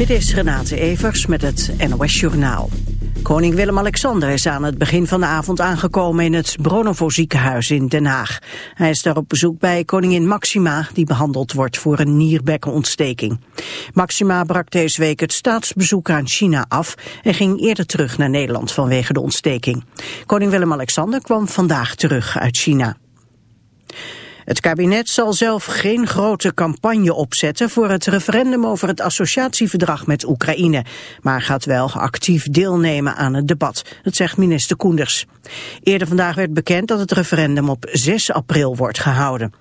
Dit is Renate Evers met het NOS Journaal. Koning Willem-Alexander is aan het begin van de avond aangekomen in het Bronovo ziekenhuis in Den Haag. Hij is daar op bezoek bij koningin Maxima, die behandeld wordt voor een nierbekkenontsteking. Maxima brak deze week het staatsbezoek aan China af en ging eerder terug naar Nederland vanwege de ontsteking. Koning Willem-Alexander kwam vandaag terug uit China. Het kabinet zal zelf geen grote campagne opzetten voor het referendum over het associatieverdrag met Oekraïne, maar gaat wel actief deelnemen aan het debat, dat zegt minister Koenders. Eerder vandaag werd bekend dat het referendum op 6 april wordt gehouden.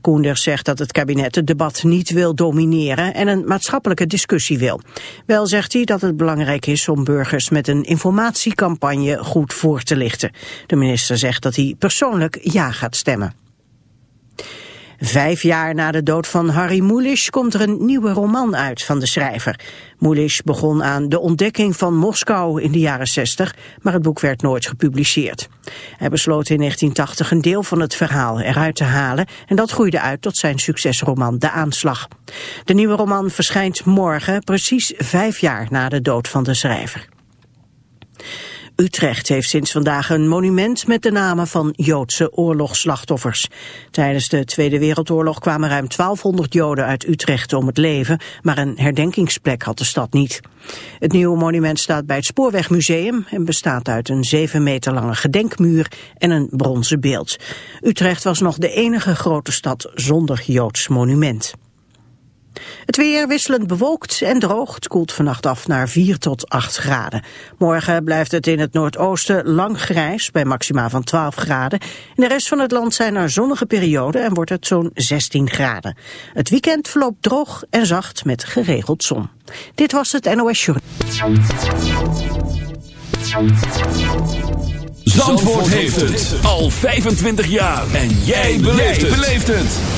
Koenders zegt dat het kabinet het debat niet wil domineren en een maatschappelijke discussie wil. Wel zegt hij dat het belangrijk is om burgers met een informatiecampagne goed voor te lichten. De minister zegt dat hij persoonlijk ja gaat stemmen. Vijf jaar na de dood van Harry Mulisch komt er een nieuwe roman uit van de schrijver. Mulisch begon aan de ontdekking van Moskou in de jaren 60, maar het boek werd nooit gepubliceerd. Hij besloot in 1980 een deel van het verhaal eruit te halen en dat groeide uit tot zijn succesroman De Aanslag. De nieuwe roman verschijnt morgen, precies vijf jaar na de dood van de schrijver. Utrecht heeft sinds vandaag een monument met de namen van Joodse oorlogsslachtoffers. Tijdens de Tweede Wereldoorlog kwamen ruim 1200 Joden uit Utrecht om het leven, maar een herdenkingsplek had de stad niet. Het nieuwe monument staat bij het Spoorwegmuseum en bestaat uit een 7 meter lange gedenkmuur en een bronzen beeld. Utrecht was nog de enige grote stad zonder Joods monument. Het weer wisselend bewolkt en droog. Het koelt vannacht af naar 4 tot 8 graden. Morgen blijft het in het noordoosten lang grijs bij maxima van 12 graden. In de rest van het land zijn er zonnige perioden en wordt het zo'n 16 graden. Het weekend verloopt droog en zacht met geregeld zon. Dit was het NOS Journal. Zandvoort heeft het al 25 jaar. En jij beleeft het.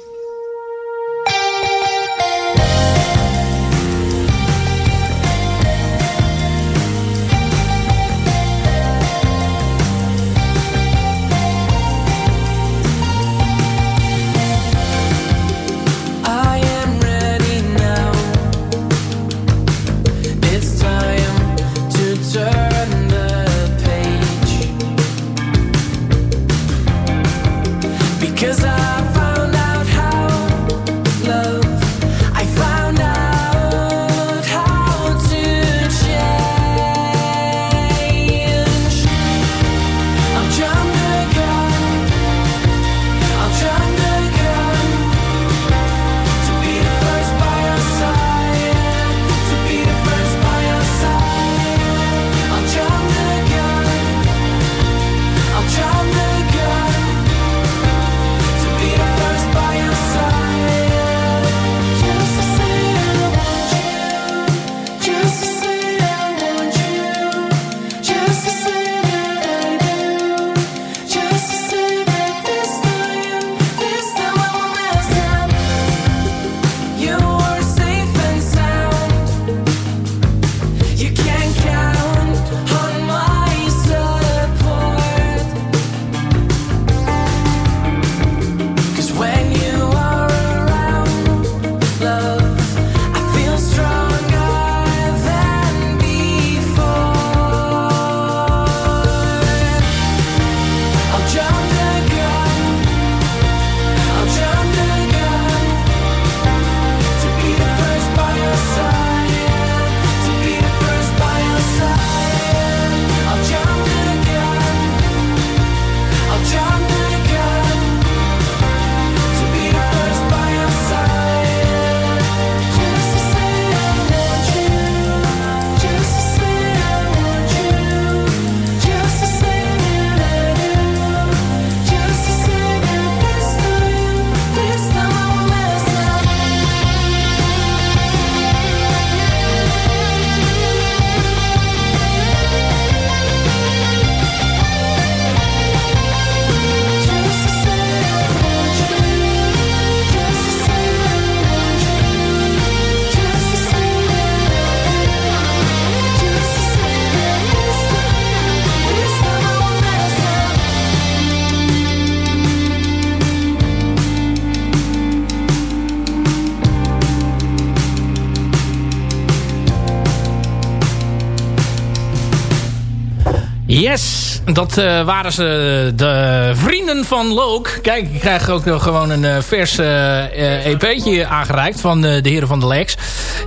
Dat uh, waren ze de vrienden van Look. Kijk, ik krijg ook nog gewoon een uh, vers uh, EP'tje aangereikt van de heren van de Lex.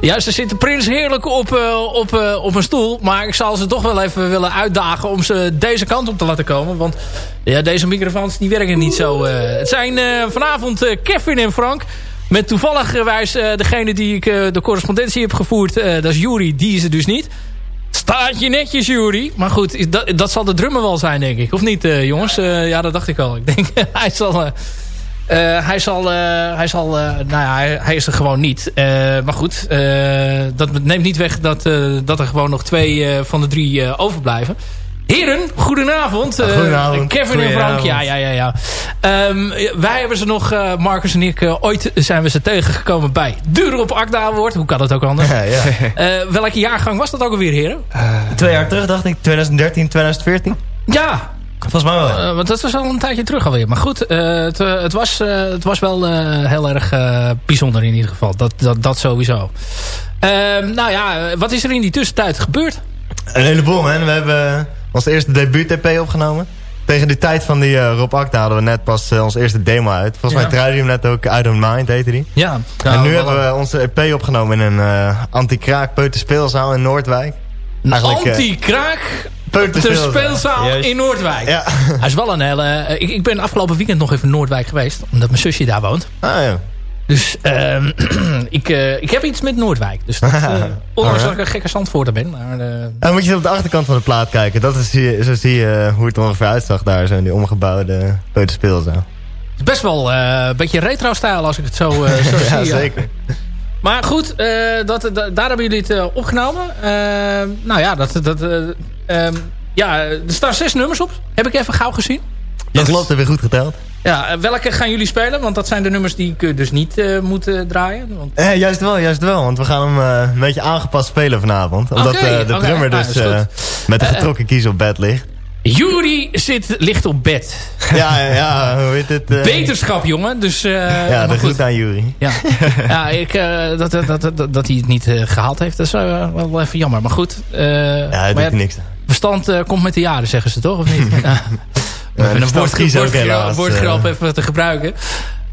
Ja, ze zitten prins heerlijk op, op, op een stoel. Maar ik zal ze toch wel even willen uitdagen om ze deze kant op te laten komen. Want ja, deze microfoons die werken niet zo. het zijn vanavond Kevin en Frank. Met toevallig wijs degene die ik de correspondentie heb gevoerd. dat is Jury, die is er dus niet. Staat je netjes, Jury. Maar goed, dat, dat zal de drummer wel zijn, denk ik. Of niet, uh, jongens? Uh, ja, dat dacht ik al. Ik denk, hij zal... Uh, hij zal, hij zal nou ja, hij, hij, is er gewoon niet. maar goed, dat neemt niet weg dat, dat er gewoon nog twee van de drie overblijven. Heren, goedenavond. Uh, goedenavond. Kevin en Frank, ja, ja, ja. ja. Um, wij hebben ze nog, uh, Marcus en ik, uh, ooit zijn we ze tegengekomen bij Duur op Akda wordt. Hoe kan dat ook anders? Ja, ja. welke jaargang was dat ook alweer, heren? twee jaar terug, dacht ik. 2013, 2014. Ja. Volgens mij wel. want dat was al een tijdje terug alweer. Maar goed, het, het, was, het was wel heel erg bijzonder in ieder geval. Dat, dat, dat sowieso. Ehm, nou ja, wat is er in die tussentijd gebeurd? Een heleboel, man. We hebben ons eerste debuut-EP opgenomen. Tegen die tijd van die uh, Rob Akda hadden we net pas uh, ons eerste demo uit. Volgens mij draaide hij hem net ook I Don't Mind, heette die. Ja. en nu hebben we onze EP opgenomen in een uh, anti-kraak peuterspeelzaal in Noordwijk. Anti-kraak peuterspeelzaal in Noordwijk. Ja. Hij is wel een hele... Ik, ik ben afgelopen weekend nog even in Noordwijk geweest. Omdat mijn zusje daar woont. Ah ja. Dus uh, ik, uh, ik heb iets met Noordwijk. Dus dat, uh, ondanks dat ik een gekke zandvoorter ben. Maar, dan moet je op de achterkant van de plaat kijken. Dat is, zo zie je hoe het er ongeveer uitzag daar. Zo in die omgebouwde peuterspeelzaal. Het is best wel een beetje retro-stijl als ik het zo, zo ja, zie. zeker. Maar goed, dat, dat, daar hebben jullie het opgenomen. nou ja, dat, dat, um, ja, er staan zes nummers op. Heb ik even gauw gezien. Dat klopt, heb je goed geteld. Ja, eh, welke gaan jullie spelen? Want dat zijn de nummers die ik dus niet uh, moet uh, draaien. Want... Eh, juist wel, juist wel. Want we gaan hem uh, een beetje aangepast spelen vanavond. Omdat okay, de drummer nou, dus met de getrokken kies op bed ligt. Jury zit, ligt op bed. Ja, ja, hoe heet het? Beterschap, jongen. Dus, ja, dat goed aan Jury. Ja, ja ik, dat, dat, dat, dat, hij het niet gehaald heeft, dat is wel even jammer. Maar goed. ja, hij doet niks Verstand komt met de jaren, zeggen ze toch? Of niet? Even een woordgrap, woordgrap even te gebruiken.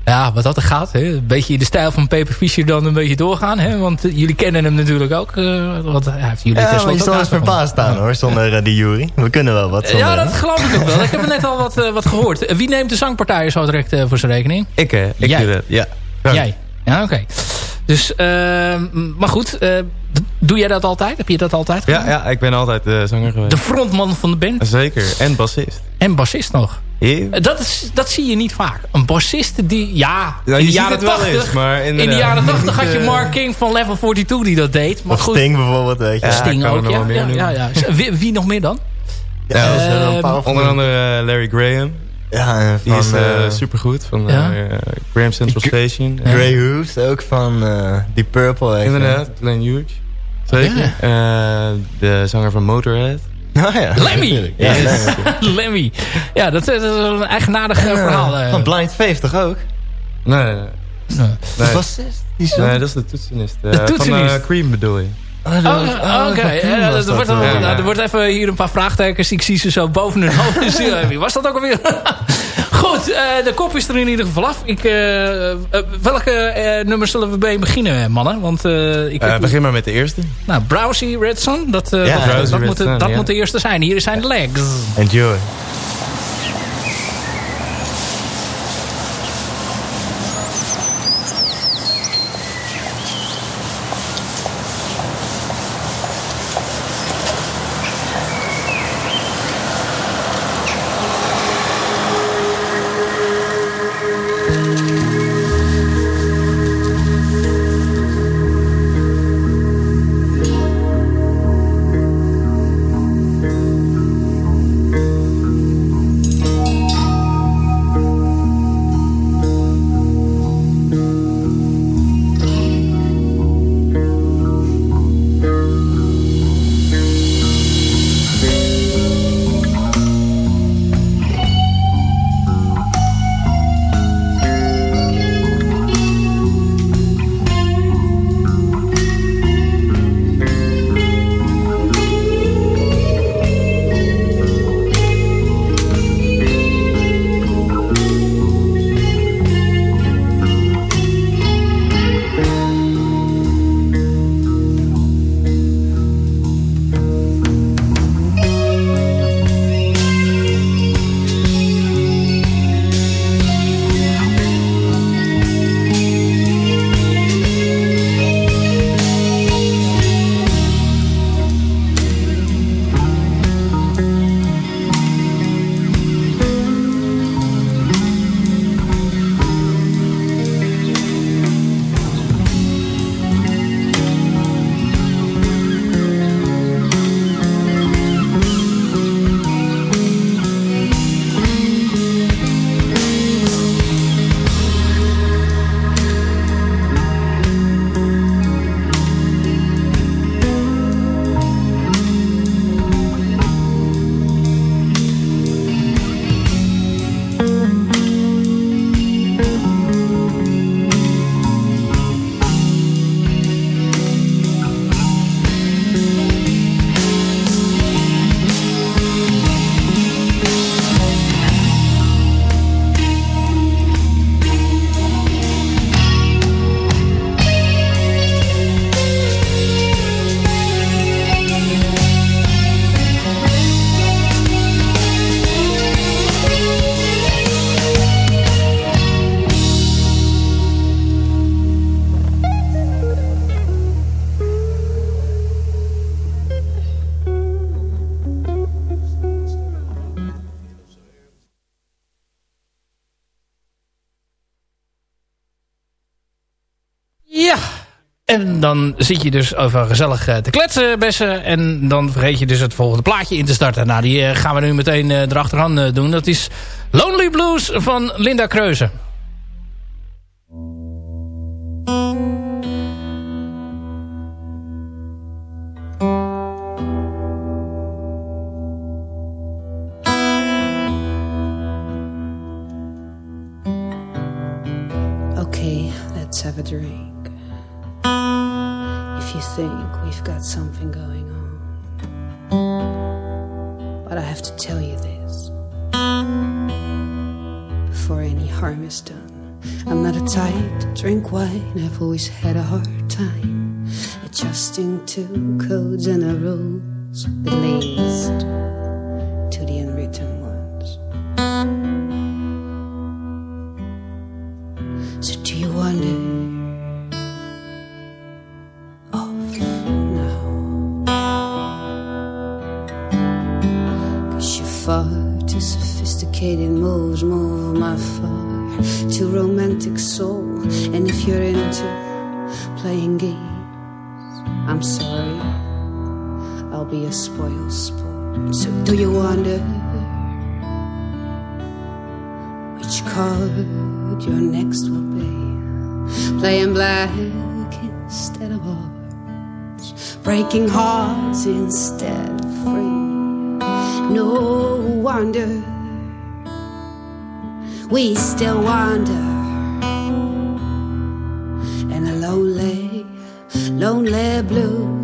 Ja, wat dat er gaat. Hè. Een beetje in de stijl van Peper Fischer dan een beetje doorgaan. Hè. Want uh, jullie kennen hem natuurlijk ook. Uh, want hij heeft jullie ja, maar je zal eens verbaasd staan hoor, zonder uh, die jury. We kunnen wel wat zonder, Ja, dat geloof ik ook wel. Ik heb net al wat, wat gehoord. Wie neemt de zangpartijen zo direct voor zijn rekening? Ik, ik Jij. doe dat, ja. Jij? Ja, oké. Okay. Dus, maar goed, doe jij dat altijd? Heb je dat altijd gedaan? Ja, ja ik ben altijd uh, zanger geweest. De frontman van de band? Zeker, en bassist. En bassist nog? Yeah. Dat, is, dat zie je niet vaak. Een bassist die, ja, ja in de jaren 80, maar in de jaren 80 had je Mark King van Level 42 die dat deed. Maar of goed, Sting bijvoorbeeld, weet je. Ja, Sting ook, ja. Ja, ja, ja. Wie, wie, nog meer dan? Ja, uh, onder andere Larry Graham. Ja, van, die is uh, supergoed. Van ja? Graham Central Station. Grey Hooves, ook van Deep Purple. Inderdaad, Glenn Hughes. Zeker. de zanger van Motorhead. Oh ja. Lemmy! Ja, Lemmy. Ja, dat, dat, is een eigenaardig uh, verhaal. Uh. Van Blind Faith toch ook? Nee, nee. nee. nee. bassist? Die nee, dat is de toetsenist. Uh, de toetsenist. Van Cream bedoel je? Oh, oh, oh oké. Okay. Ja, er, wordt, ja, ja. er wordt even hier een paar vraagtekens. Ik zie ze zo boven hun hoofd. Wie was dat ook alweer? Goed, uh, de kop is er in ieder geval af. Ik, uh, uh, welke nummers zullen we bij beginnen, mannen? Want, ik begin maar met de eerste. Nou, Browsy Redson. Dat, ja, dat, dat, moet, dat moet de eerste zijn. Hier zijn de legs. Enjoy. Dan zit je dus over gezellig te kletsen, bessen. En dan vergeet je dus het volgende plaatje in te starten. Nou, die gaan we nu meteen erachteraan doen. Dat is Lonely Blues van Linda Kreuze. Wine, I've always had a hard time adjusting to codes and the rules, at least to the unwritten ones. So, do you wonder? far too sophisticated moves move my far to romantic soul. And if you're into playing games, I'm sorry, I'll be a spoiled sport. So do you wonder which card your next will be? Playing black instead of orange, breaking hearts instead of free. No wonder we still wander lonely blue.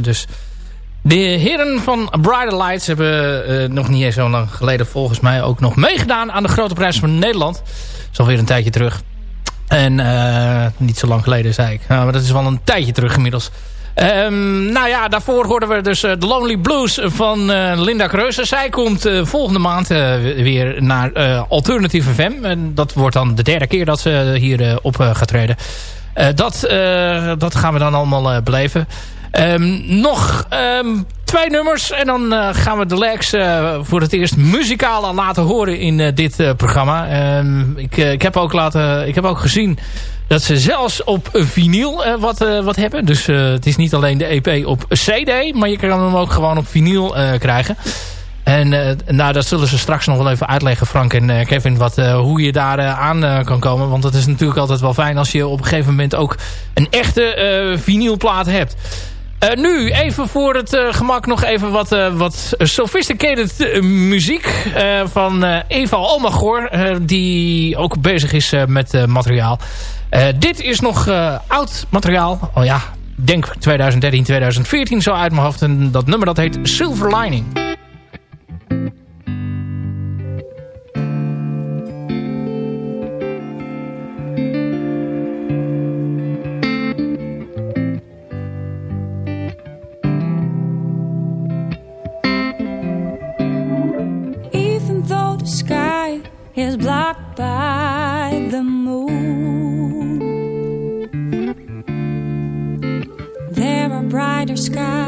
Dus. De heren van Brighter Lights hebben eh, nog niet zo lang geleden volgens mij ook nog meegedaan aan de Grote Prijs van Nederland. Dat is alweer een tijdje terug. En eh, niet zo lang geleden zei ik. Nou, maar dat is wel een tijdje terug inmiddels. Ehm, nou ja, daarvoor hoorden we dus The Lonely Blues van eh, Linda Kreuzer. Zij komt eh, volgende maand eh, weer naar eh, Alternative FM. En dat wordt dan de derde keer dat ze hier eh, op eh, gaat treden. Eh, dat, eh, dat gaan we dan allemaal eh, beleven. Ehm, nog ehm, twee nummers en dan eh, gaan we de Lex eh, voor het eerst muzikaal laten horen in eh, dit programma. Ehm, ik, ik, heb ook laten, ik heb ook gezien dat ze zelfs op vinyl uh, wat, uh, wat hebben. Dus uh, het is niet alleen de EP op CD, maar je kan hem ook gewoon op vinyl krijgen. En nou, dat zullen ze straks nog wel even uitleggen, Frank en Kevin, wat, hoe je daar aan kan komen. Want het is natuurlijk altijd wel fijn als je op een gegeven moment ook een echte vinylplaat hebt. Uh, nu, even voor het uh, gemak nog even wat, uh, wat sophisticated muziek van Eva Almagor. die ook bezig is met materiaal. dit is nog oud materiaal. Oh ja, denk 2013, 2014 zo uit mijn hoofd. En dat nummer dat heet Silver Lining. sky.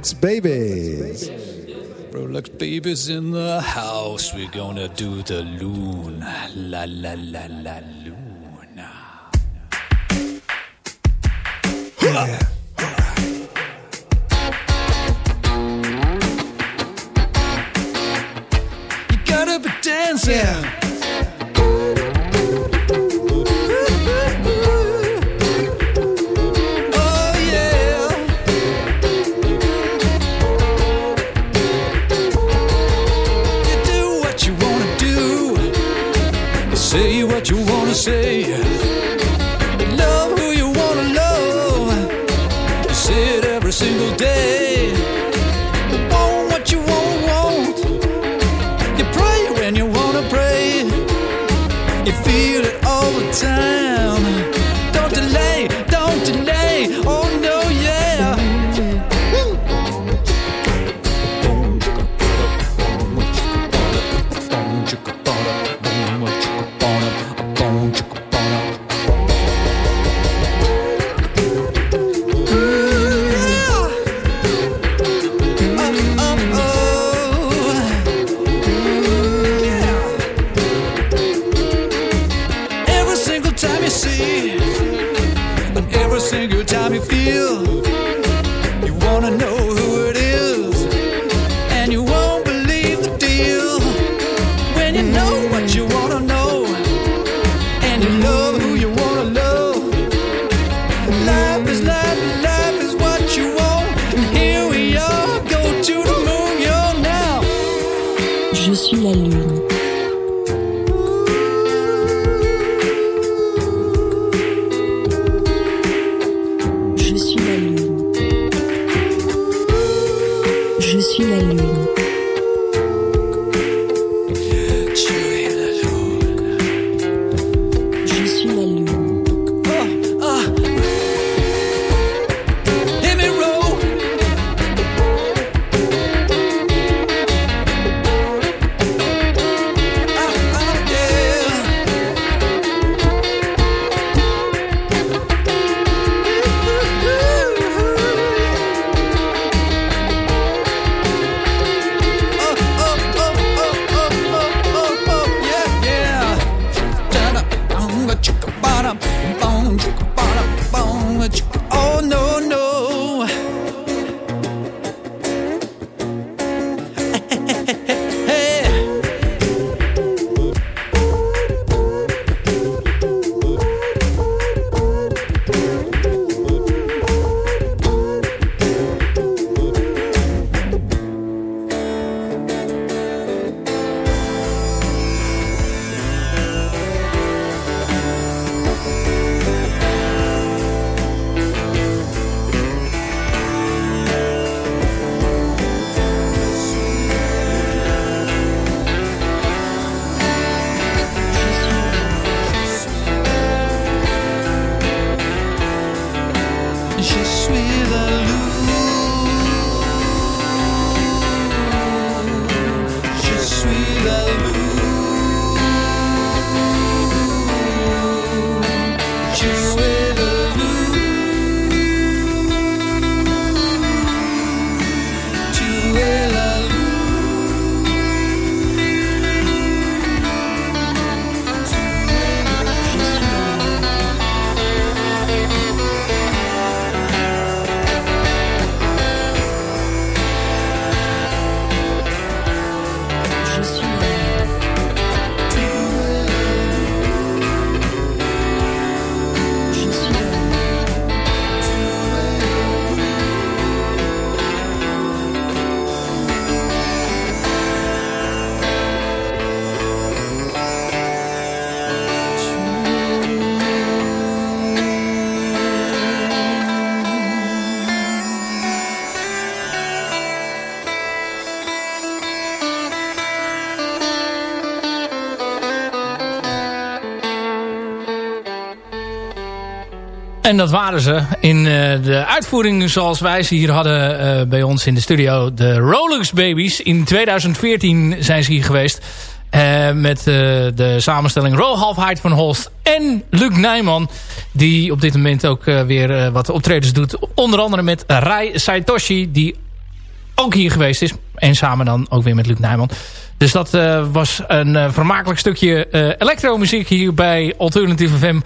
Rolex babies. Rolex babies in the house. We're gonna do the loon. La la la la loon. En dat waren ze in eh, de uitvoering zoals wij ze hier hadden eh, bij ons in de studio. De Rolex Babies. In 2014 zijn ze hier geweest. eh, met de samenstelling Ro Halfheid van Holst en Luc Nijman. Die op dit moment ook weer wat optredens doet. Onder andere met Rai Saitoshi. Die ook hier geweest is. En samen dan ook weer met Luc Nijman. Dus dat was een vermakelijk stukje elektromuziek hier bij Alternative FM.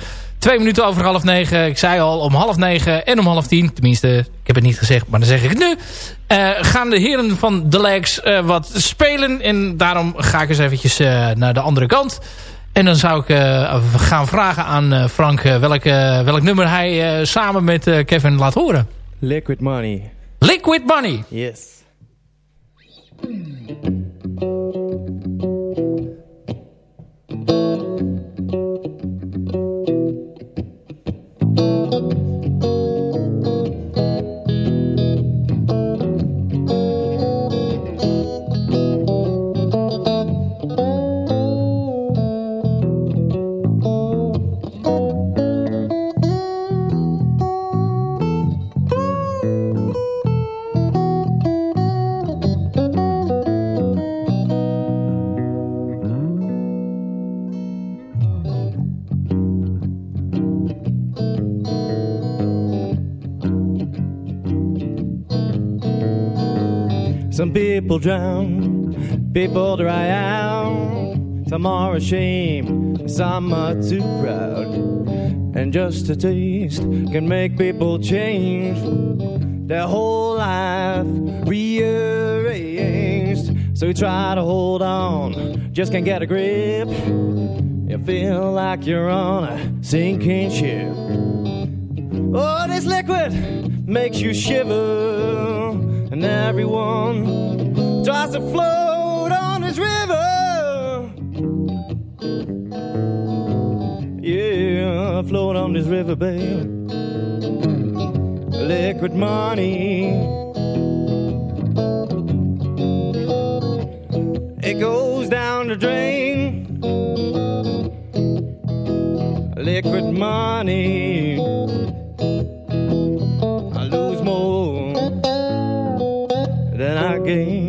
Twee minuten over half negen. Ik zei al om half negen en om half tien. Tenminste, ik heb het niet gezegd, maar dan zeg ik het nu. Eh, gaan de heren van The Legs eh, wat spelen. En daarom ga ik eens eventjes eh, naar de andere kant. En dan zou ik gaan vragen aan Frank welk, welk nummer hij samen met Kevin laat horen. Liquid Money. Liquid Money. Yes. Some people drown, people dry out. Some are ashamed, some are too proud. And just a taste can make people change their whole life rearranged. So you try to hold on, just can't get a grip. You feel like you're on a sinking ship. Oh, this liquid makes you shiver, and everyone tries to float on this river. Yeah, float on this river, babe. Liquid money. It goes down the drain. Liquid money. again.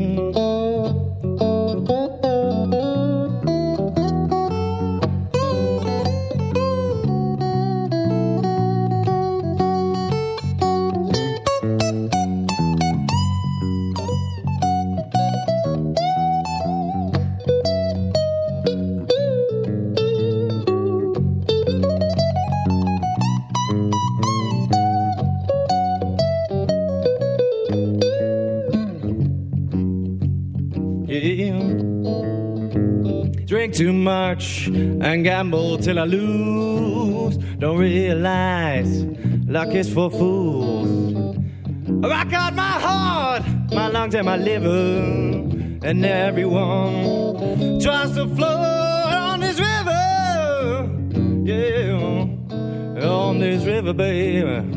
Too much and gamble till I lose. Don't realize luck is for fools. Rock out my heart, my lungs and my liver, and everyone tries to float on this river. Yeah, on this river, baby.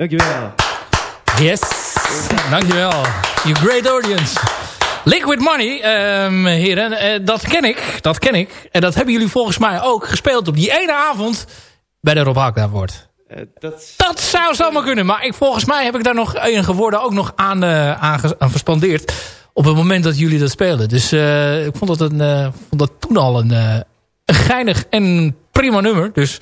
Dankjewel. Yes, dankjewel. You great audience. Liquid Money, ehm, heren, eh, dat ken ik. Dat ken ik. En dat hebben jullie volgens mij ook gespeeld op die ene avond bij de Rob Hakda wordt. Eh, dat... Dat zou zomaar kunnen. Maar ik, volgens mij heb ik daar nog enige woorden ook nog aan, eh, aan, verspandeerd. Op het moment dat jullie dat speelden. Dus ik vond dat, een, vond dat toen al een, een geinig en prima nummer. Dus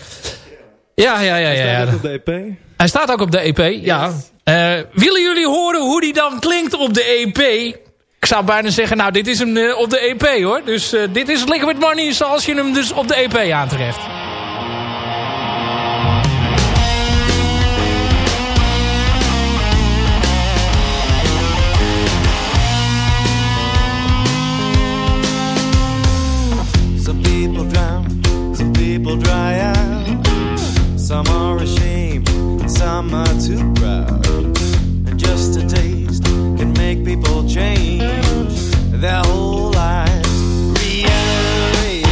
ja, ja, ja. ja, ja. Staat ook op de EP? Hij staat ook op de EP, ja. Eh, willen jullie horen hoe die dan klinkt op de EP? Ik zou bijna zeggen, nou, dit is hem eh, op de EP, hoor. Dus eh, dit is Liquid Money zoals je hem dus op de EP aantreft. Some are too proud. And just a taste can make people change their whole lives. Rearrange.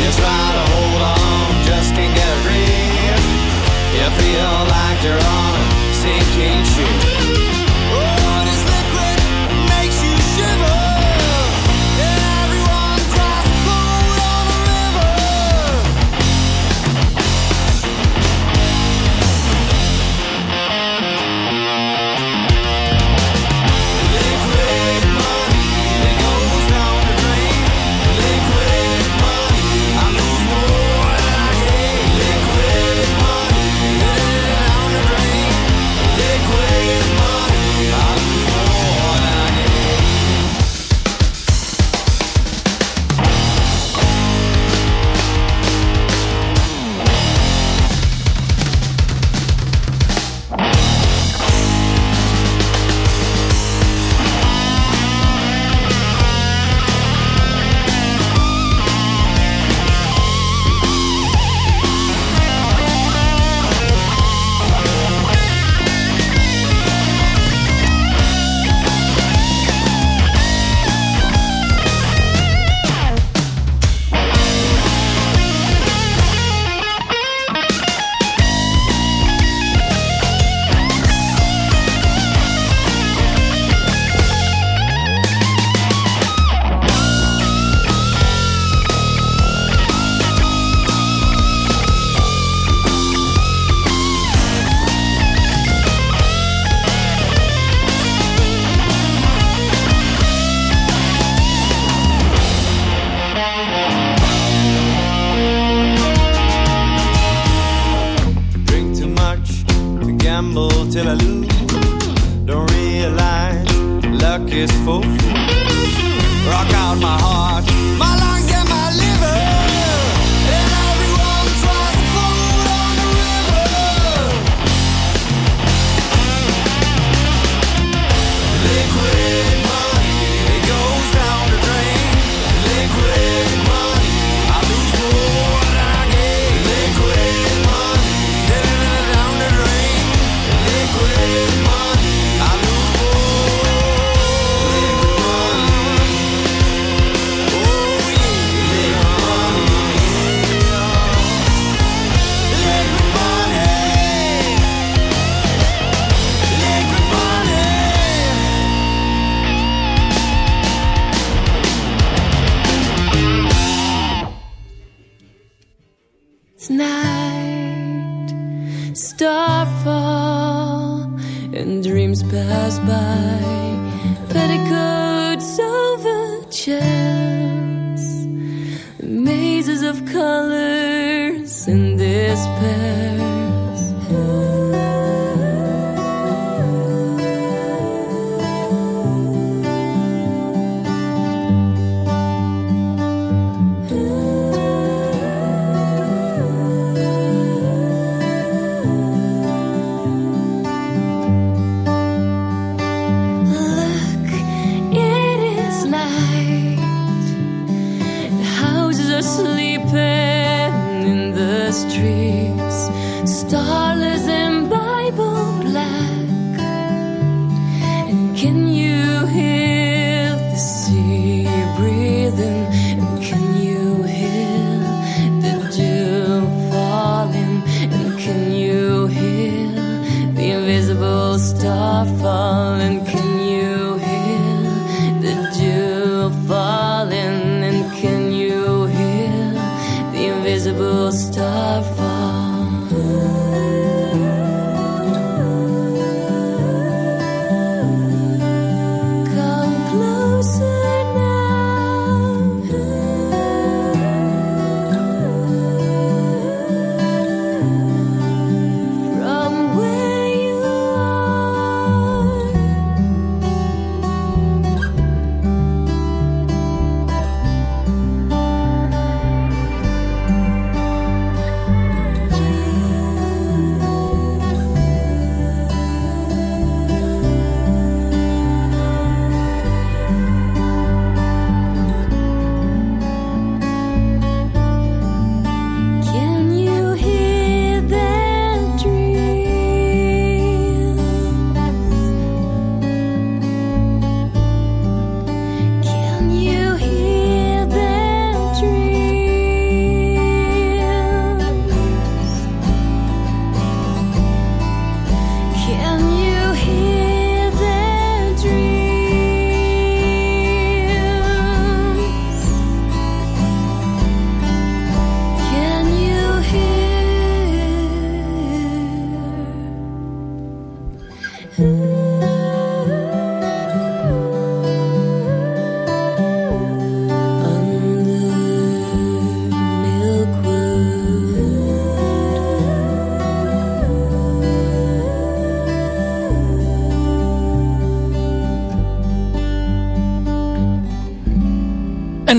You try to hold on, just can't get grip. You feel like you're on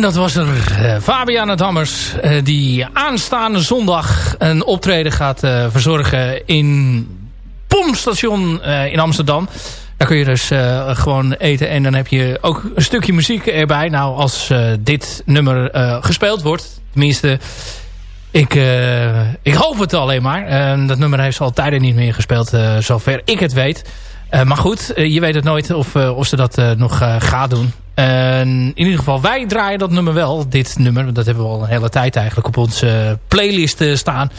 dat was er uh, Fabiana Dammers. Uh, die aanstaande zondag een optreden gaat uh, verzorgen in Pompstation in Amsterdam. Daar kun je dus gewoon eten. En dan heb je ook een stukje muziek erbij. Nou, als dit nummer gespeeld wordt. Tenminste, ik, ik hoop het alleen maar. dat nummer heeft ze al tijden niet meer gespeeld. zover ik het weet. Maar goed, je weet het nooit of, of ze dat nog gaat doen. in ieder geval, wij draaien dat nummer wel. Dit nummer, dat hebben we al een hele tijd eigenlijk op onze playlist staan.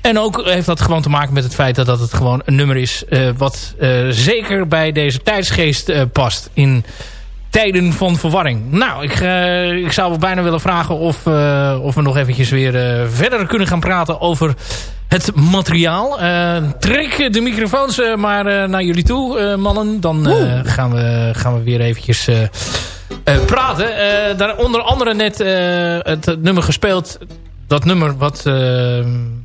En ook heeft dat gewoon te maken met het feit dat, dat het gewoon een nummer is... Wat zeker bij deze tijdsgeest past. In tijden van verwarring. Nou, ik, ik zou bijna willen vragen of, of we nog eventjes weer verder kunnen gaan praten over het materiaal. trek de microfoons maar naar jullie toe, mannen. Dan gaan, we, gaan we weer eventjes... praten. daar onder andere net het nummer gespeeld dat nummer wat,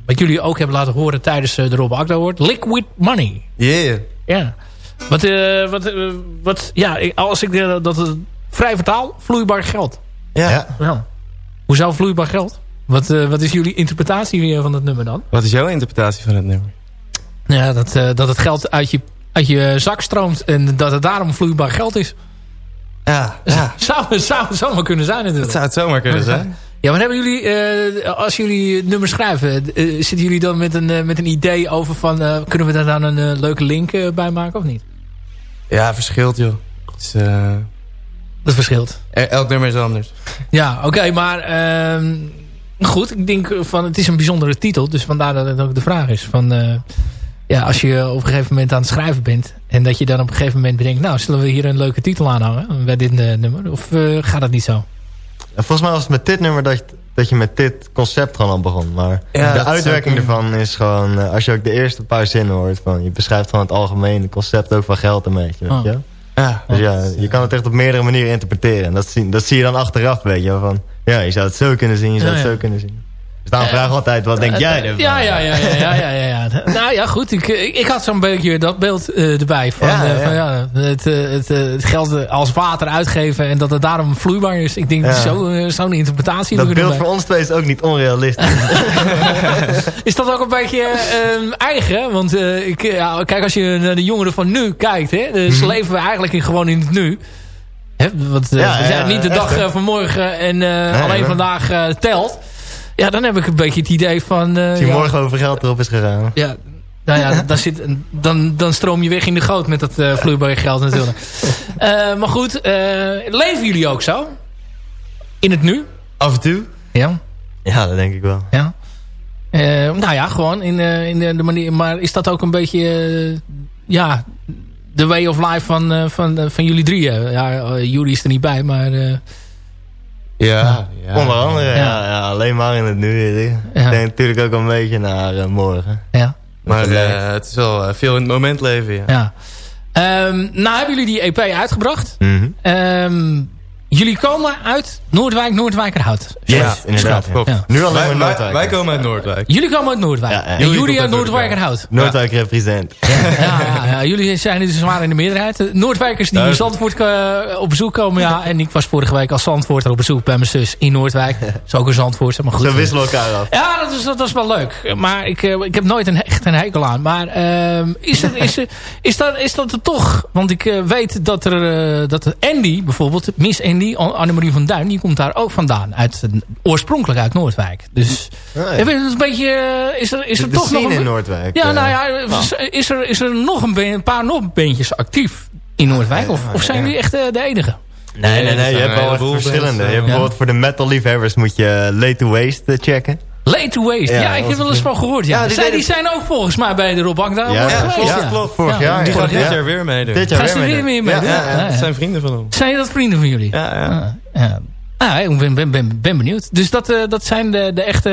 wat jullie ook hebben laten horen tijdens de Rob Akda Award. Liquid Money. Yeah. Ja. Wat, eh, wat, eh, wat, ja, als ik eh, dat vrij vertaal, vloeibaar geld. Ja. Ja. Hoezo vloeibaar geld? Wat, eh, wat is jullie interpretatie weer van dat nummer dan? Wat is jouw interpretatie van het nummer? Ja, dat, eh, dat het geld uit je, uit je zak stroomt en dat het daarom vloeibaar geld is. Ja, ja. Zou, zou, zou maar kunnen zijn natuurlijk. Dat zou het zomaar kunnen zijn. Ja, maar hebben jullie, eh, als jullie nummers schrijven, zitten jullie dan met een, met een idee over van, kunnen we daar dan een leuke link bij maken of niet? Ja, verschilt joh. Dus, Dat verschilt. el- elk nummer is anders. Ja, oké, maar ehm, goed, ik denk van het is een bijzondere titel, dus vandaar dat het ook de vraag is van, eh, ja, als je op een gegeven moment aan het schrijven bent en dat je dan op een gegeven moment bedenkt, nou, zullen we hier een leuke titel aan hangen bij dit nummer, of eh, gaat dat niet zo? En volgens mij was het met dit nummer dat je, dat je met dit concept gewoon al begon. Maar Ja, de uitwerking ervan is gewoon... eh, als je ook de eerste paar zinnen hoort... Van, je beschrijft gewoon het algemene concept ook van geld een beetje. Weet Oh. je? Ja. Dus ja, je kan het echt op meerdere manieren interpreteren. En dat zie, dat zie je dan achteraf, weet je Van, ja, je zou het zo kunnen zien, je zou het zo kunnen zien. Dus daarom vraag ik altijd, wat denk jij ervan? Ja, ja, ja, ja, ja, ja. Nou ja, goed. Ik, ik, had zo'n beetje dat beeld eh, erbij. Van, Ja, eh, ja. van, ja, het, eh, het, eh, het geld als water uitgeven en dat het daarom vloeibaar is. Ik denk, zo, eh, zo'n interpretatie. Dat beeld voor ons twee is ook niet onrealistisch. Is dat ook een beetje ehm, eigen? Want eh, ik, ja, kijk, als je naar de jongeren van nu kijkt, hè, dus leven we eigenlijk in, gewoon in het nu. Hè, want eh, Ja, ja, niet de dag eh, van morgen en eh, alleen vandaag eh, telt. Ja, dan heb ik een beetje het idee van... Als je ja, morgen over geld erop is gegaan. Ja, nou ja, dan, zit, dan, dan stroom je weg in de goot met dat eh vloeibare geld natuurlijk. Eh, maar goed, leven jullie ook zo? In het nu? Af en toe? Ja. Ja, dat denk ik wel. ja. Nou ja, gewoon in, in de, de manier. Maar is dat ook een beetje, ja, de way of life van, van, van jullie drieën? Ja, Jullie is er niet bij, maar... Ja, ja. Onder andere, ja. Ja. Ja, alleen maar in het nu. Ik denk natuurlijk ook een beetje naar eh, morgen. ja. Maar eh, het is wel eh, veel in het moment leven, ja. ja. Ehm, nou hebben jullie die EP uitgebracht. Mhm. Ehm, jullie komen uit Noordwijk, Noordwijkerhout. Ja, inderdaad. ja. klopt. Ja. Nu alleen Wij, maar wij, Noordwijk. wij komen uit Noordwijk. Jullie komen uit Noordwijk. Ja, ja. En Jullie uit Noordwijkerhout. Noordwijk represent. Ja, ja, ja, jullie zijn dus zwaar in de meerderheid. De Noordwijkers die in. Zandvoort eh, op bezoek komen. Ja, en ik was vorige week als Zandvoorter op bezoek bij mijn zus in Noordwijk. Dat is ook een Zandvoorter, maar goed. Zo wisselen elkaar af. Ja, dat is, dat is wel leuk. Maar ik, eh, ik heb nooit een, echt een hekel aan. Maar ehm, is, het, is, is, dat, is dat er toch? Want ik eh, weet dat er eh, dat Andy bijvoorbeeld, Miss Andy, Annemarie van Duin, die komt daar ook vandaan. Uit, eh, oorspronkelijk uit Noordwijk. Dus Ja, ja. het een beetje, eh, is er, is er De toch nog een... in Noordwijk. Ja, eh, nou ja, is er, is er nog een, een paar nog beentjes actief in Noordwijk? Of, of zijn jullie echt de enige? Nee, nee, nee. Je hebt wel verschillende. Je hebt bijvoorbeeld voor de metal liefhebbers moet je Late to Waste checken. Late to Waste. Ja, Ja, ik heb wel eens een- van gehoord. Ja. Ja, die Zij, die zijn ook volgens mij bij de Rob Akda Ja, ja. klopt. Vorig jaar, Die ja. gaat dit Ja. jaar weer meedoen. Dit jaar Gaan ze weer weer Ja, meedoen? ja, Ja, Ja, ja. zijn vrienden van ons. Zijn dat vrienden van jullie? Ja, ja. Ah, ja. Ah, ik ben, ben, ben, ben benieuwd. Dus dat, eh, dat zijn de, de echte...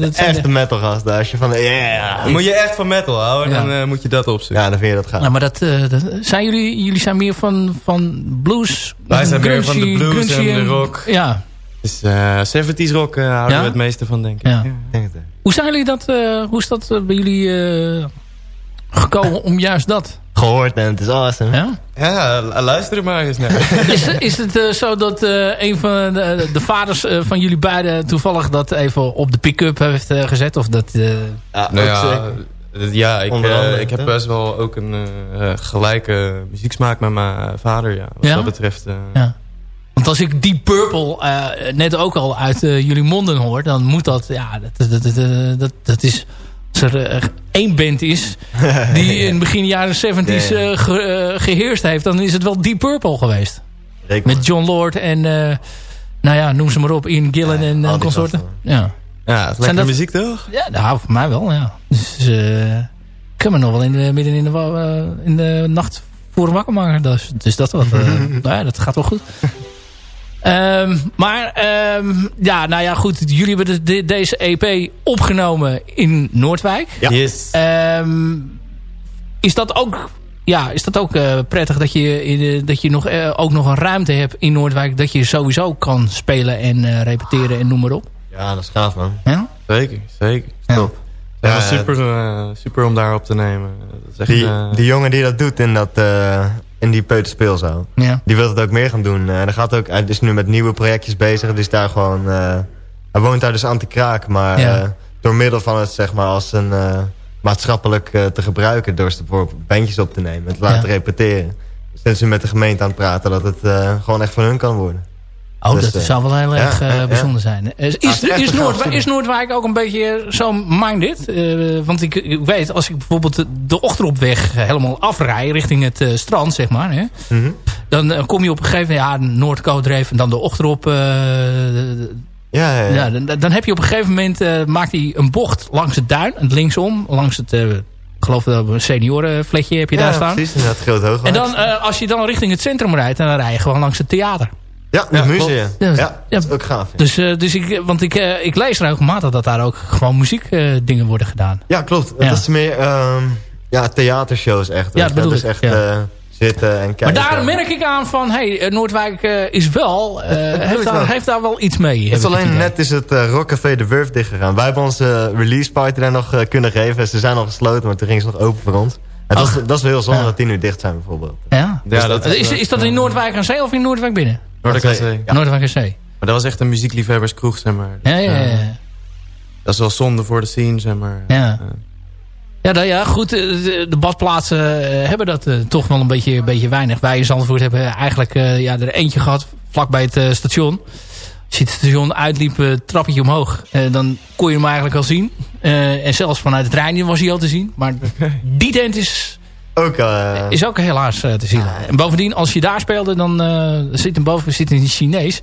Dat zijn Echte de, metal gasten. Als je van, yeah. Moet je echt van metal houden, Ja. dan eh, moet je dat opzoeken. Ja, dan vind je dat gaaf. nou, maar dat, eh, dat, zijn jullie, jullie zijn meer van, van blues? Wij zijn meer van de blues grungy en de rock. Ja, Dus eh 70s rock eh, houden Ja? we het meeste van, denk ik. ja. Denk het, hè. Hoe zijn jullie dat... eh, hoe is dat eh, bij jullie eh, gekomen om juist dat? Gehoord en het is awesome. Ja? Ja, lu- luister er maar eens naar. Is, is het eh, zo dat eh, een van de, de vaders eh, van jullie beiden toevallig dat even op de pick-up heeft eh, gezet? Of dat... eh, Ja, nou ja, zeker. eh, ja ik, eh, andere, ik heb best wel ook een eh, eh, gelijke muzieksmaak met mijn eh, vader. Ja, wat Ja? dat betreft. eh, Ja. Want als ik Deep Purple eh, net ook al uit eh, jullie monden hoor... dan moet dat... Ja, dat, dat, dat, dat, is... Als er eh, één band is die in begin jaren 70's Ja, ja. eh, ge- eh, geheerst heeft... dan is het wel Deep Purple geweest. Met John Lord en... nou ja, noem ze maar op. Ian Gillan Ja, en consorten. gasten. Ja. Ja, het is lekker dat- muziek toch? Ja, nou, voor mij wel, ja. Dus ik kan me nog wel in de, midden in de, in de nacht voor wakker maken. Dus, dus dat, wat, nou ja, dat gaat wel goed. Ehm, maar ehm, ja, nou ja, goed. Jullie hebben de, de- deze EP opgenomen in Noordwijk. Ja. Yes. Ehm, is dat ook, ja, is dat ook eh, prettig dat je, dat je nog, eh, ook nog een ruimte hebt in Noordwijk... dat je sowieso kan spelen en eh, repeteren en noem maar op? Ja, dat is gaaf, man. Ja? Zeker, zeker. Ja. Top. Dat Ja, was ja. super, super om daar op te nemen. Dat is echt, Die, die jongen die dat doet in, dat, eh, in die peuterspeelzaal. Ja. Die wil het ook meer gaan doen. En hij, gaat ook, hij is nu met nieuwe projectjes bezig. Dus daar gewoon... eh, hij woont daar dus aan te kraak. Maar Ja. eh, door middel van het zeg maar als een... eh, maatschappelijk eh, te gebruiken. Door bijvoorbeeld bandjes op te nemen. En te laten Ja. repeteren. Zijn ze met de gemeente aan het praten. Dat het eh, gewoon echt van hun kan worden. Oh, Dus, dat eh, zou wel heel erg eh, bijzonder zijn. Is, is, is is, Noord, is Noordwijk ook een beetje zo minded? Eh, want ik, ik weet, als ik bijvoorbeeld de, Ochteropweg helemaal afrij richting het eh, strand, zeg maar. Hè, Mhm. dan eh, kom je op een gegeven moment, ja, Noordcoodreef en dan de Ochterop. eh, Ja, ja, ja. ja, dan, dan heb je op een gegeven moment, eh, maakt hij een bocht langs het duin, het linksom, langs het, eh, ik geloof dat een seniorenfletje heb je daar staan. precies. Inderdaad, groot hoogwaarts. En dan, eh, als je dan richting het centrum rijdt, dan rij je gewoon langs het theater. Ja, het museum. Ja, Ja, dat is ook gaaf. ja. Dus, eh, dus ik, want ik, eh, ik lees regelmatig dat daar ook gewoon muziekdingen dingen worden gedaan. Ja, klopt. Ja. Dat is meer ehm, ja, theatershows echt. Ja, dat bedoel is ik, echt ja. eh, zitten en kijken. Maar daar merk ik aan van, hey, eh, Noordwijk eh, is wel, eh, heeft, daar, wel. heeft daar wel iets mee. Het is alleen net is het eh, Rockcafé de Wurf dichtgegaan. Wij hebben onze release party daar nog eh, kunnen geven. Ze zijn al gesloten, maar toen gingen ze nog open voor ons. En dat, is, dat is wel heel zonde Ja. dat die nu dicht zijn bijvoorbeeld. Ja? ja, dat is, is dat in Noordwijk aan Zee of in Noordwijk binnen? Zee. Ja. Zee. Maar dat was echt een muziekliefhebberskroeg, zeg maar. Ja, ja, ja. Eh, ja. dat is wel zonde voor de scene, zeg maar. Ja. Eh, Ja, nou ja, goed. eh, De, de badplaatsen hebben dat toch wel een beetje, een beetje weinig. Wij in Zandvoort hebben eigenlijk eh, ja, er eentje gehad vlakbij het station. Als je het station uitliep, eh, trappetje omhoog. eh, dan kon je hem eigenlijk al zien. Eh, en zelfs vanuit het Rijnje was hij al te zien. Maar die tent is, Ook, eh, is ook helaas eh, te zien. En bovendien, als je daar speelde, dan eh, zit hem boven zit in Chinees.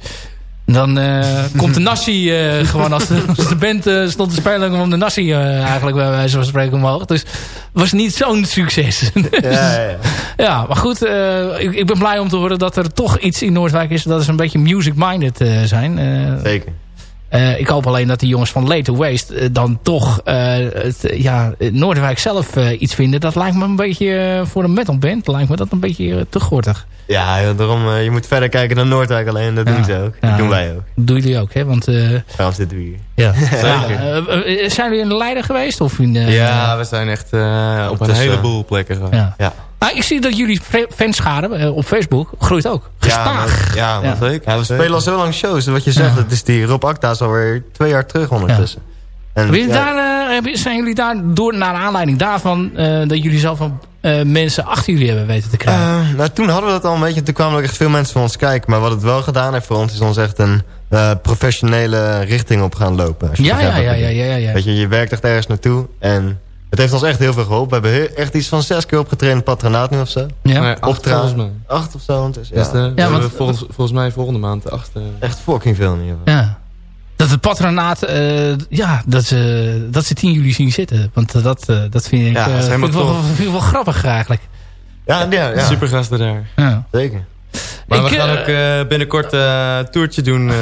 Dan komt de nasi gewoon als de, als de band stond te spelen... kwam de nasi eigenlijk bij wijze van spreken omhoog. Dus het was niet zo'n succes. ja, ja, ja. ja, maar goed. ik, ik ben blij om te horen dat er toch iets in Noordwijk is... dat is een beetje music-minded zijn. Zeker. Eh, ik hoop alleen dat die jongens van Late to Waste eh, dan toch eh, het, eh, ja, Noordwijk zelf iets vinden. Dat lijkt me een beetje voor een metalband lijkt me dat een beetje te gortig. Ja, joh, daarom, je moet verder kijken dan Noordwijk alleen. Dat Ja. doen ze ook. Dat Ja. doen wij ook. Dat doen jullie ook, hè? Want eh, Daarom zitten we hier. ja. Zeker. Ja, zijn jullie in Leiden geweest? Of in, eh, ja, we zijn echt eh, op een heleboel plekken geweest. ja. Ja. Ah, ik zie dat jullie fa- fanschade eh, op Facebook groeit ook. Gestaag. maar- ja, Ja. maar Zeker. Ja, we spelen al zo lang shows. Wat je zegt, Ja. het is die Rob Acta is alweer twee jaar terug ondertussen. En, daar, eh, zijn jullie daar door naar aanleiding daarvan eh, dat jullie zelf wel, eh, mensen achter jullie hebben weten te krijgen? Eh, nou, toen hadden we dat al een beetje. Toen kwamen er ook echt veel mensen van ons kijken. Maar wat het wel gedaan heeft voor ons... is ons echt een eh, professionele richting op gaan lopen. als je ja, ja, ja, wat ja, ja, ja. Weet je, je werkt echt ergens naartoe. En het heeft ons echt heel veel geholpen. We hebben echt iets van zes keer opgetraind patronaat nu of zo. Ja. Nee, acht volgens mij. Acht of zo. Dus, ja. Dus de, we Ja, want- volgens, volgens mij volgende maand de achtste. Echt fucking veel in ieder geval. Ja. Dat het patronaat, eh, ja, dat ze, dat ze tien jullie zien zitten. Want dat, eh, dat vind ik, Ja, eh, dat is vind ik wel, wel grappig eigenlijk. Ja, ja, ja. Super gasten daar. Ja. Zeker. Maar Ik, we gaan eh, ook eh, binnenkort eh, een toertje doen. eh,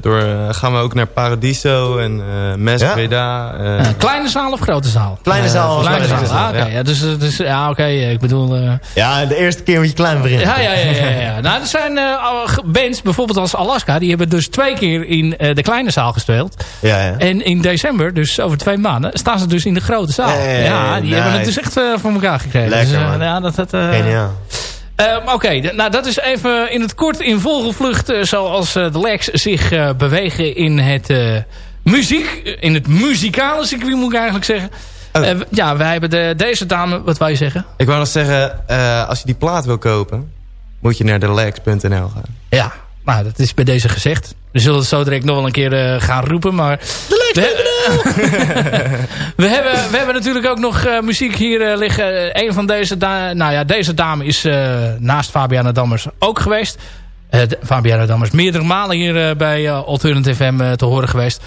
door, gaan we ook naar Paradiso en eh Mes Ja? Breda. eh, kleine zaal of grote zaal? Kleine zaal. Kleine kleine zaal, zaal, ah, oké. ja. Ja, dus, dus, ja, oké, ik bedoel... eh, Ja, de eerste keer moet je klein beginnen. ja, ja, ja, ja, ja. Nou, er zijn eh, bands, bijvoorbeeld als Alaska... die hebben dus twee keer in eh, de kleine zaal gespeeld. Ja, ja. En in december, dus over twee maanden... staan ze dus in de grote zaal. Ja, ja, ja, die nice. hebben het dus echt voor elkaar gekregen. Lekker, dus, man. ja, dat, dat, eh, Geniaal. Eh, Oké, nou dat is even in het kort in vogelvlucht eh, zoals eh, de Lex zich eh, bewegen in het muziek, in het muzikale circuit moet ik eigenlijk zeggen. Oh. Ja, wij hebben de, deze dame, wat wou je zeggen? Ik wou nog zeggen, als je die plaat wil kopen, moet je naar delex.nl gaan. Ja, nou dat is bij deze gezegd. We zullen het zo direct nog wel een keer eh, gaan roepen, maar... We, we, hebben, we hebben natuurlijk ook nog eh, muziek hier eh, liggen. Een van deze, nou ja, deze dame is naast Fabiana Dammers ook geweest. De- Fabiana Dammers meerdere malen hier bij Alternative FM te horen geweest.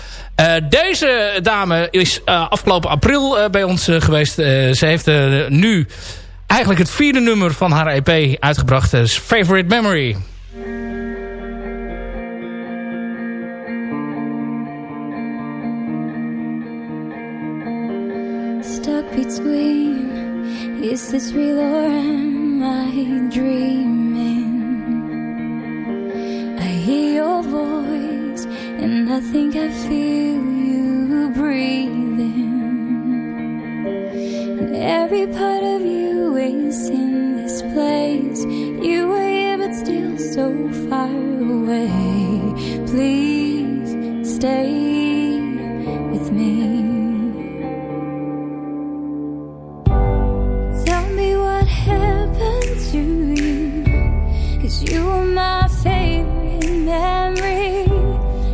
Deze dame is afgelopen april bij ons geweest. Ze heeft nu eigenlijk het vierde nummer van haar EP uitgebracht. Favorite Memory. stuck between is this real or am I dreaming? I hear your voice and I think I feel you breathing. And every part of you is in this place. You were here but still so far away. Please stay. Cause you were my favorite memory.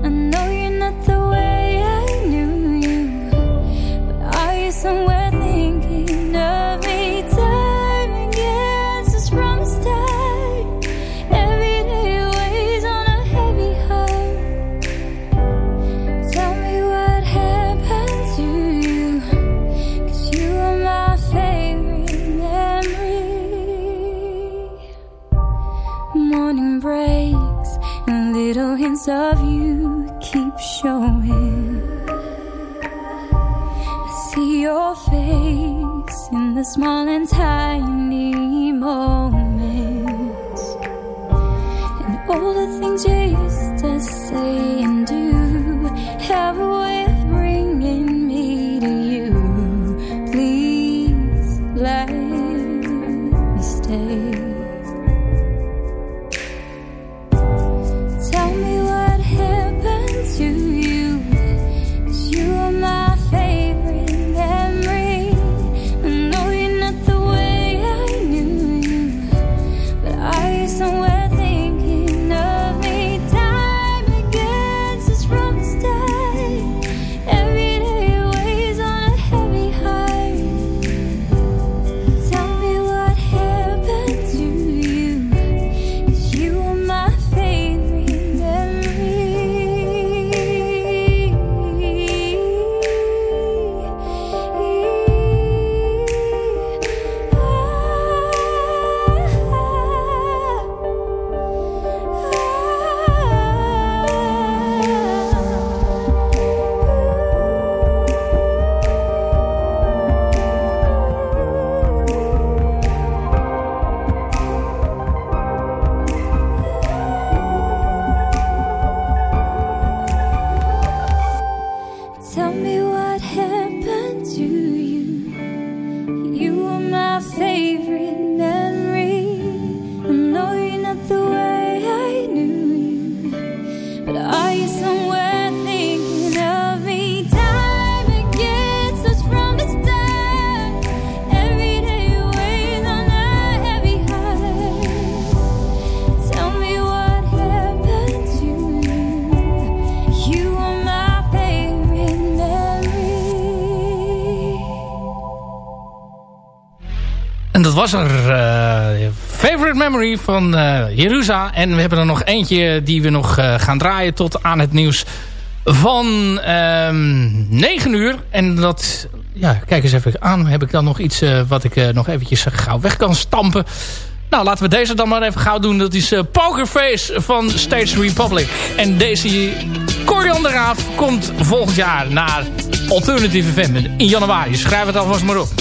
I know you're not the way I knew you, but are you somewhere? small and tight. was er uh, Favorite Memory van uh, Jerusa. En we hebben er nog eentje die we nog eh, gaan draaien tot aan het nieuws van ehm, 9 uur. En dat, ja, kijk eens even aan. Heb ik dan nog iets wat ik nog eventjes gauw weg kan stampen? Nou, laten we deze dan maar even gauw doen. Dat is Pokerface van States Republic. En deze Corian de Raaf komt volgend jaar naar Alternative Event in januari. Schrijf het alvast maar op.